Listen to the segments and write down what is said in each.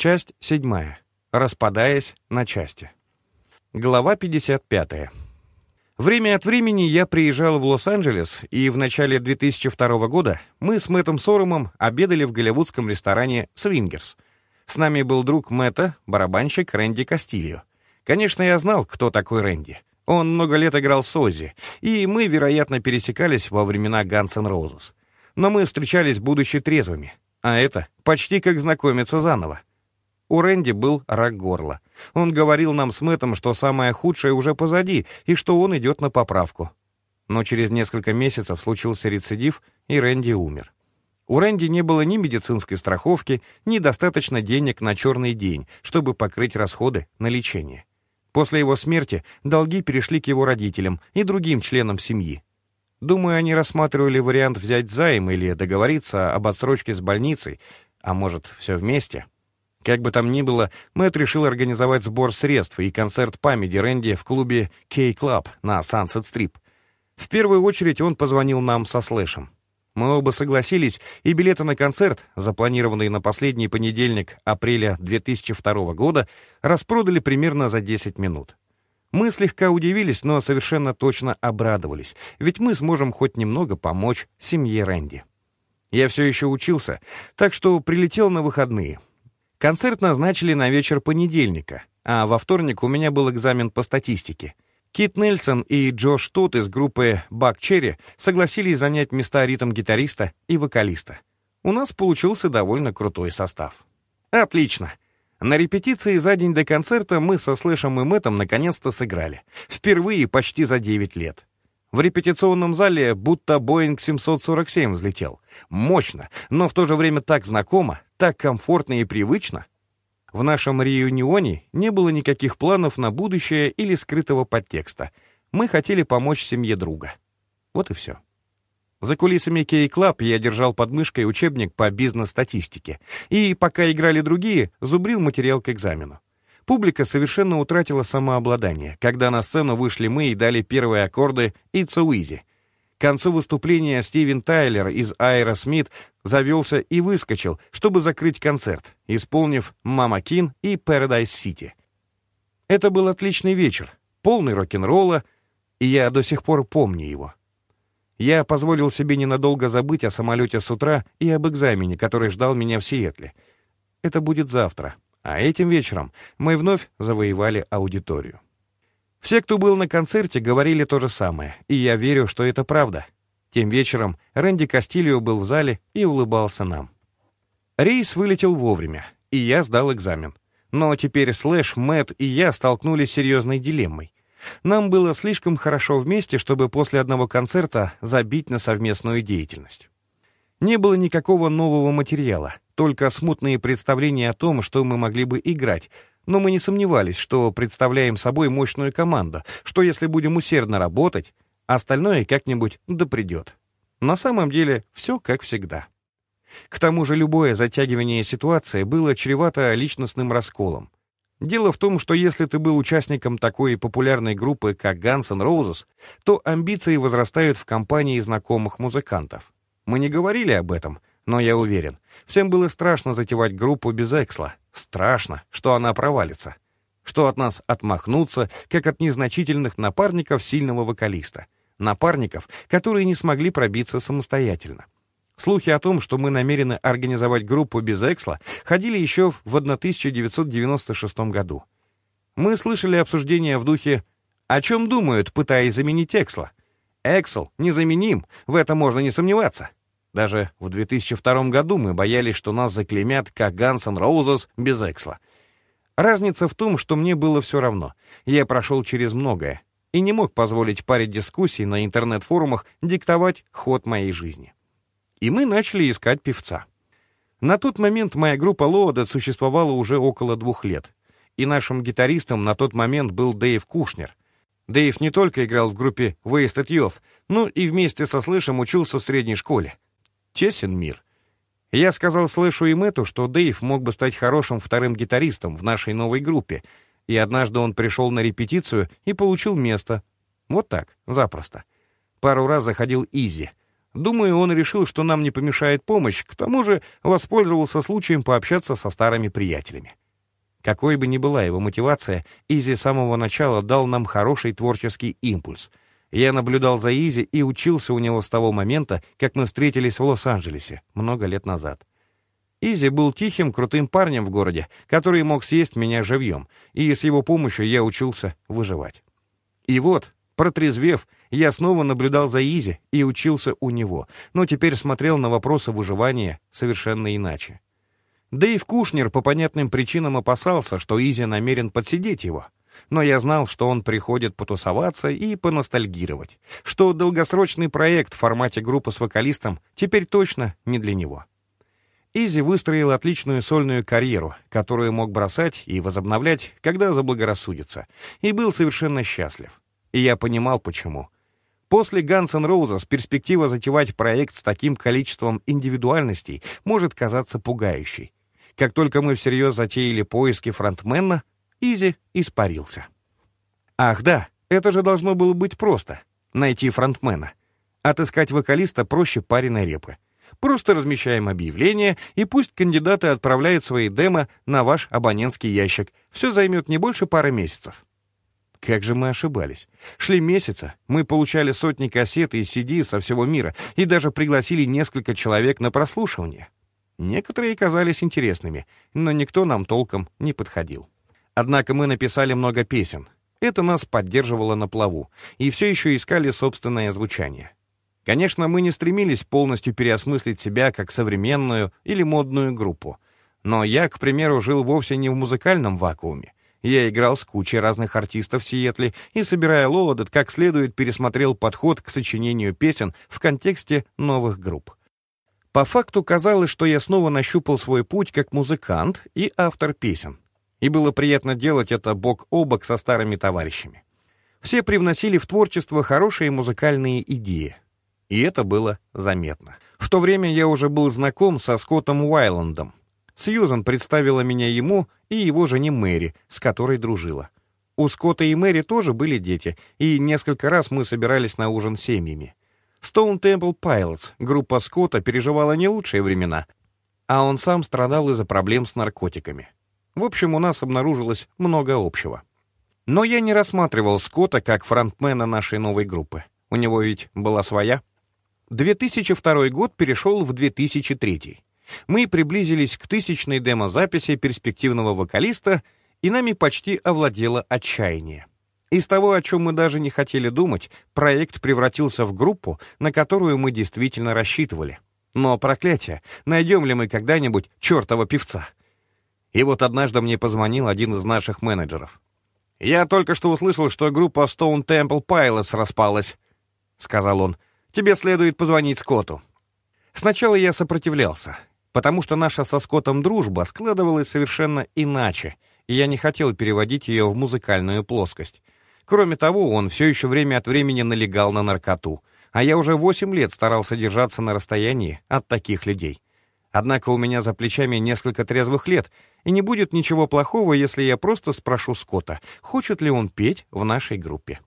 Часть 7. Распадаясь на части. Глава 55. Время от времени я приезжал в Лос-Анджелес, и в начале 2002 года мы с Мэттом Сорумом обедали в голливудском ресторане «Свингерс». С нами был друг Мэтта, барабанщик Рэнди Кастильо. Конечно, я знал, кто такой Рэнди. Он много лет играл с Оззи, и мы, вероятно, пересекались во времена Guns N' Roses. Но мы встречались, будучи трезвыми. А это почти как знакомиться заново. У Рэнди был рак горла. Он говорил нам с Мэттом, что самое худшее уже позади, и что он идет на поправку. Но через несколько месяцев случился рецидив, и Рэнди умер. У Рэнди не было ни медицинской страховки, ни достаточно денег на черный день, чтобы покрыть расходы на лечение. После его смерти долги перешли к его родителям и другим членам семьи. Думаю, они рассматривали вариант взять займ или договориться об отсрочке с больницей, а может, все вместе — как бы там ни было, Мэтт решил организовать сбор средств и концерт памяти Рэнди в клубе K-Club на Strip. В первую очередь он позвонил нам со Слэшем. Мы оба согласились, и билеты на концерт, запланированные на последний понедельник апреля 2002 года, распродали примерно за 10 минут. Мы слегка удивились, но совершенно точно обрадовались, ведь мы сможем хоть немного помочь семье Рэнди. Я все еще учился, так что прилетел на выходные — Концерт назначили на вечер понедельника, а во вторник у меня был экзамен по статистике. Кит Нельсон и Джош Тут из группы Бак Черри согласились занять места ритм-гитариста и вокалиста. У нас получился довольно крутой состав. Отлично. На репетиции за день до концерта мы со Слэшем и Мэттом наконец-то сыграли. Впервые почти за 9 лет. В репетиционном зале будто Боинг 747 взлетел. Мощно, но в то же время так знакомо, так комфортно и привычно. В нашем реюнионе не было никаких планов на будущее или скрытого подтекста. Мы хотели помочь семье друга. Вот и все. За кулисами Key Club я держал под мышкой учебник по бизнес-статистике. И, пока играли другие, зубрил материал к экзамену. Публика совершенно утратила самообладание, когда на сцену вышли мы и дали первые аккорды «It's so easy». К концу выступления Стивен Тайлер из Аэросмит завелся и выскочил, чтобы закрыть концерт, исполнив «Mama Kin» и «Paradise City». Это был отличный вечер, полный рок-н-ролла, и я до сих пор помню его. Я позволил себе ненадолго забыть о самолете с утра и об экзамене, который ждал меня в Сиэтле. Это будет завтра, а этим вечером мы вновь завоевали аудиторию. Все, кто был на концерте, говорили то же самое, и я верю, что это правда. Тем вечером Рэнди Кастильо был в зале и улыбался нам. Рейс вылетел вовремя, и я сдал экзамен. Но теперь Слэш, Мэтт и я столкнулись с серьезной дилеммой. Нам было слишком хорошо вместе, чтобы после одного концерта забить на совместную деятельность. Не было никакого нового материала, только смутные представления о том, что мы могли бы играть, но мы не сомневались, что представляем собой мощную команду, что если будем усердно работать, остальное как-нибудь да придет. На самом деле все как всегда. К тому же любое затягивание ситуации было чревато личностным расколом. Дело в том, что если ты был участником такой популярной группы, как Guns N' Roses, то амбиции возрастают в компании знакомых музыкантов. Мы не говорили об этом, но я уверен, всем было страшно затевать группу без Эксла. Страшно, что она провалится. Что от нас отмахнутся, как от незначительных напарников сильного вокалиста. Напарников, которые не смогли пробиться самостоятельно. Слухи о том, что мы намерены организовать группу без Эксла, ходили еще в 1996 году. Мы слышали обсуждения в духе «О чем думают, пытаясь заменить Эксла?» «Эксел незаменим, в этом можно не сомневаться». Даже в 2002 году мы боялись, что нас заклеймят, как Guns N' без Эксла. Разница в том, что мне было все равно. Я прошел через многое и не мог позволить паре дискуссий на интернет-форумах диктовать ход моей жизни. И мы начали искать певца. На тот момент моя группа Loaded существовала уже около двух лет, и нашим гитаристом на тот момент был Дэйв Кушнер. Дэйв не только играл в группе Wasted Youth, но и вместе со Слэшем учился в средней школе. Тесен мир. Я сказал Слэшу и Мэтту, что Дэйв мог бы стать хорошим вторым гитаристом в нашей новой группе, и однажды он пришел на репетицию и получил место. Вот так, запросто. Пару раз заходил Изи. Думаю, он решил, что нам не помешает помощь, к тому же воспользовался случаем пообщаться со старыми приятелями. Какой бы ни была его мотивация, Изи с самого начала дал нам хороший творческий импульс. Я наблюдал за Изи и учился у него с того момента, как мы встретились в Лос-Анджелесе много лет назад. Изи был тихим, крутым парнем в городе, который мог съесть меня живьем, и с его помощью я учился выживать. И вот, протрезвев, я снова наблюдал за Изи и учился у него, но теперь смотрел на вопросы выживания совершенно иначе. Дэйв Кушнер по понятным причинам опасался, что Изи намерен подсидеть его. Но я знал, что он приходит потусоваться и поностальгировать, что долгосрочный проект в формате группы с вокалистом теперь точно не для него. Изи выстроил отличную сольную карьеру, которую мог бросать и возобновлять, когда заблагорассудится, и был совершенно счастлив. И я понимал, почему. После Guns N' Roses перспектива затевать проект с таким количеством индивидуальностей может казаться пугающей. Как только мы всерьез затеяли поиски фронтмена, Изи испарился. Ах да, это же должно было быть просто — найти фронтмена. Отыскать вокалиста проще пареной репы. Просто размещаем объявление, и пусть кандидаты отправляют свои демо на ваш абонентский ящик. Все займет не больше пары месяцев. Как же мы ошибались. Шли месяцы, мы получали сотни кассет и CD со всего мира и даже пригласили несколько человек на прослушивание. Некоторые казались интересными, но никто нам толком не подходил. Однако мы написали много песен. Это нас поддерживало на плаву, и все еще искали собственное звучание. Конечно, мы не стремились полностью переосмыслить себя как современную или модную группу. Но я, к примеру, жил вовсе не в музыкальном вакууме. Я играл с кучей разных артистов в Сиэтле и, собирая Лоудед, как следует пересмотрел подход к сочинению песен в контексте новых групп. По факту казалось, что я снова нащупал свой путь как музыкант и автор песен. И было приятно делать это бок о бок со старыми товарищами. Все привносили в творчество хорошие музыкальные идеи. И это было заметно. В то время я уже был знаком со Скоттом Уайландом. Сьюзан представила меня ему и его жене Мэри, с которой дружила. У Скотта и Мэри тоже были дети, и несколько раз мы собирались на ужин семьями. Stone Temple Pilots, группа Скотта, переживала не лучшие времена, а он сам страдал из-за проблем с наркотиками. В общем, у нас обнаружилось много общего. Но я не рассматривал Скотта как фронтмена нашей новой группы. У него ведь была своя. 2002 год перешел в 2003. Мы приблизились к тысячной демозаписи перспективного вокалиста, и нами почти овладело отчаяние. Из того, о чем мы даже не хотели думать, проект превратился в группу, на которую мы действительно рассчитывали. Но, проклятие, найдем ли мы когда-нибудь чертова певца? И вот однажды мне позвонил один из наших менеджеров. «Я только что услышал, что группа Stone Temple Pilots распалась», — сказал он. «Тебе следует позвонить Скотту». Сначала я сопротивлялся, потому что наша со Скоттом дружба складывалась совершенно иначе, и я не хотел переводить ее в музыкальную плоскость. Кроме того, он все еще время от времени налегал на наркоту, а я уже восемь лет старался держаться на расстоянии от таких людей. Однако у меня за плечами несколько трезвых лет, и не будет ничего плохого, если я просто спрошу Скотта, хочет ли он петь в нашей группе.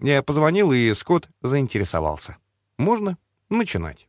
Я позвонил, и Скотт заинтересовался. Можно начинать.